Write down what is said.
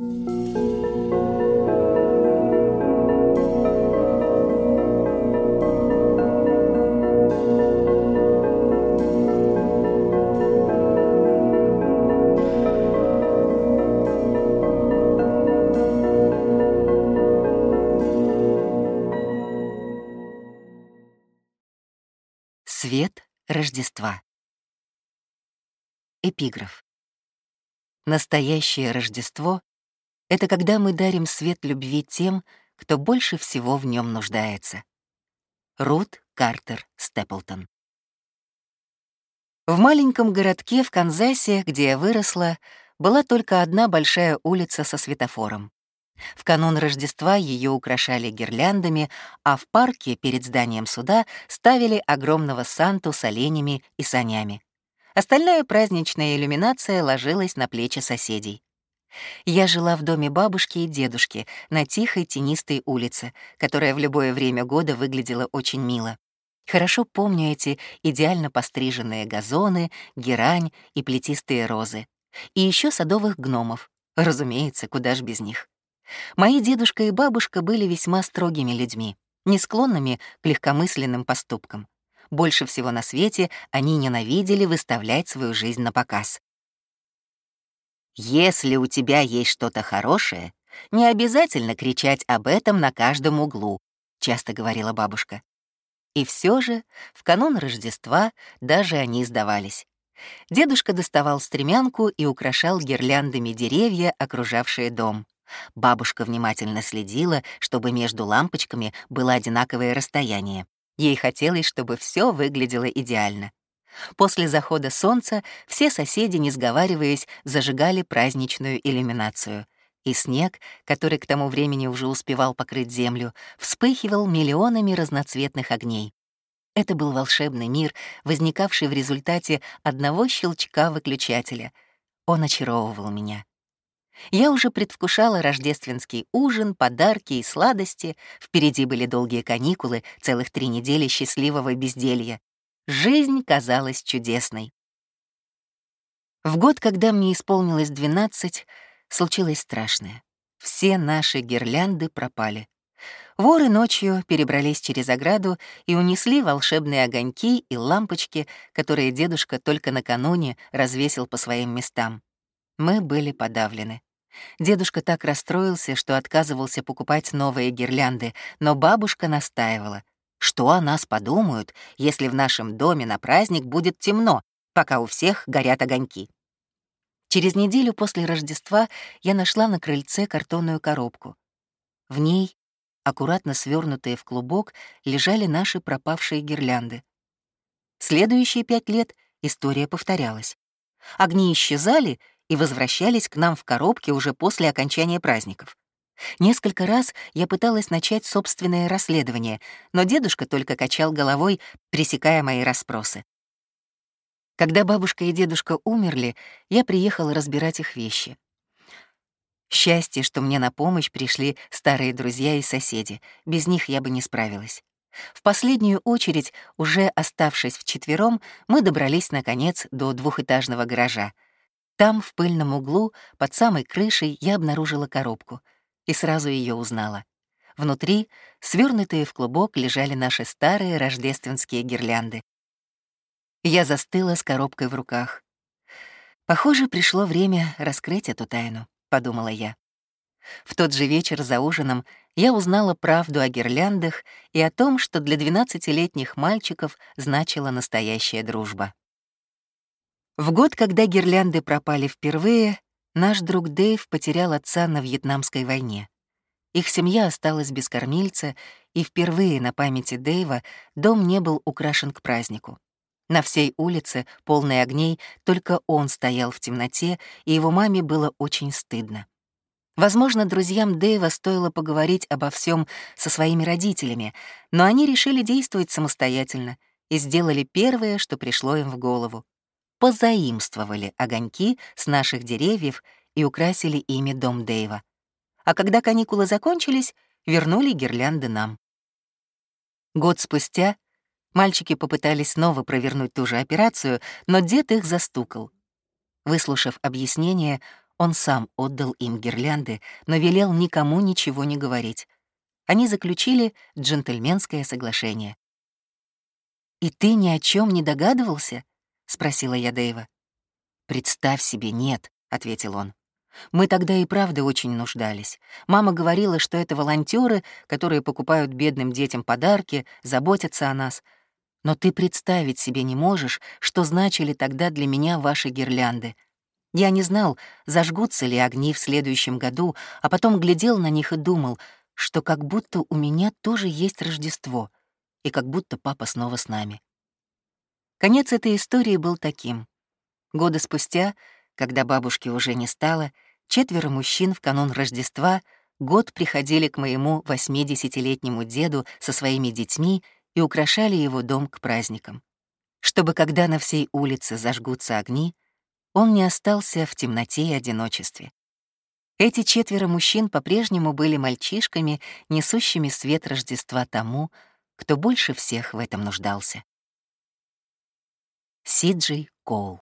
Свет Рождества. Эпиграф. Настоящее Рождество — это когда мы дарим свет любви тем, кто больше всего в нем нуждается. Рут Картер Степлтон. В маленьком городке в Канзасе, где я выросла, была только одна большая улица со светофором. В канун Рождества ее украшали гирляндами, а в парке перед зданием суда ставили огромного Санту с оленями и санями. Остальная праздничная иллюминация ложилась на плечи соседей. Я жила в доме бабушки и дедушки на тихой тенистой улице, которая в любое время года выглядела очень мило. Хорошо помню эти идеально постриженные газоны, герань и плетистые розы. И еще садовых гномов. Разумеется, куда ж без них. Мои дедушка и бабушка были весьма строгими людьми, не склонными к легкомысленным поступкам. Больше всего на свете они ненавидели выставлять свою жизнь на показ. «Если у тебя есть что-то хорошее, не обязательно кричать об этом на каждом углу», — часто говорила бабушка. И все же в канун Рождества даже они сдавались. Дедушка доставал стремянку и украшал гирляндами деревья, окружавшие дом. Бабушка внимательно следила, чтобы между лампочками было одинаковое расстояние. Ей хотелось, чтобы все выглядело идеально. После захода солнца все соседи, не сговариваясь, зажигали праздничную иллюминацию. И снег, который к тому времени уже успевал покрыть землю, вспыхивал миллионами разноцветных огней. Это был волшебный мир, возникавший в результате одного щелчка выключателя. Он очаровывал меня. Я уже предвкушала рождественский ужин, подарки и сладости. Впереди были долгие каникулы, целых три недели счастливого безделья. Жизнь казалась чудесной. В год, когда мне исполнилось 12, случилось страшное. Все наши гирлянды пропали. Воры ночью перебрались через ограду и унесли волшебные огоньки и лампочки, которые дедушка только накануне развесил по своим местам. Мы были подавлены. Дедушка так расстроился, что отказывался покупать новые гирлянды, но бабушка настаивала. Что о нас подумают, если в нашем доме на праздник будет темно, пока у всех горят огоньки? Через неделю после Рождества я нашла на крыльце картонную коробку. В ней, аккуратно свернутые в клубок, лежали наши пропавшие гирлянды. Следующие пять лет история повторялась. Огни исчезали, и возвращались к нам в коробке уже после окончания праздников. Несколько раз я пыталась начать собственное расследование, но дедушка только качал головой, пресекая мои расспросы. Когда бабушка и дедушка умерли, я приехала разбирать их вещи. Счастье, что мне на помощь пришли старые друзья и соседи. Без них я бы не справилась. В последнюю очередь, уже оставшись вчетвером, мы добрались, наконец, до двухэтажного гаража — там, в пыльном углу, под самой крышей, я обнаружила коробку и сразу ее узнала. Внутри, свернутые в клубок, лежали наши старые рождественские гирлянды. Я застыла с коробкой в руках. «Похоже, пришло время раскрыть эту тайну», — подумала я. В тот же вечер за ужином я узнала правду о гирляндах и о том, что для двенадцатилетних мальчиков значила настоящая дружба. В год, когда гирлянды пропали впервые, наш друг Дэйв потерял отца на Вьетнамской войне. Их семья осталась без кормильца, и впервые на памяти Дэйва дом не был украшен к празднику. На всей улице, полной огней, только он стоял в темноте, и его маме было очень стыдно. Возможно, друзьям Дэйва стоило поговорить обо всем со своими родителями, но они решили действовать самостоятельно и сделали первое, что пришло им в голову позаимствовали огоньки с наших деревьев и украсили ими дом Дэйва. А когда каникулы закончились, вернули гирлянды нам. Год спустя мальчики попытались снова провернуть ту же операцию, но дед их застукал. Выслушав объяснение, Он сам отдал им гирлянды, но велел никому ничего не говорить. Они заключили джентльменское соглашение. «И ты ни о чем не догадывался?» — спросила я Дэйва. «Представь себе, нет», — ответил он. «Мы тогда и правда очень нуждались. Мама говорила, что это волонтеры, которые покупают бедным детям подарки, заботятся о нас. Но ты представить себе не можешь, что значили тогда для меня ваши гирлянды. Я не знал, зажгутся ли огни в следующем году, а потом глядел на них и думал, что как будто у меня тоже есть Рождество, и как будто папа снова с нами. Конец этой истории был таким. Года спустя, когда бабушки уже не стало, четверо мужчин в канун Рождества год приходили к моему 80-летнему деду со своими детьми и украшали его дом к праздникам. Чтобы когда на всей улице зажгутся огни, он не остался в темноте и одиночестве. Эти четверо мужчин по-прежнему были мальчишками, несущими свет Рождества тому, кто больше всех в этом нуждался. Сиджей Коул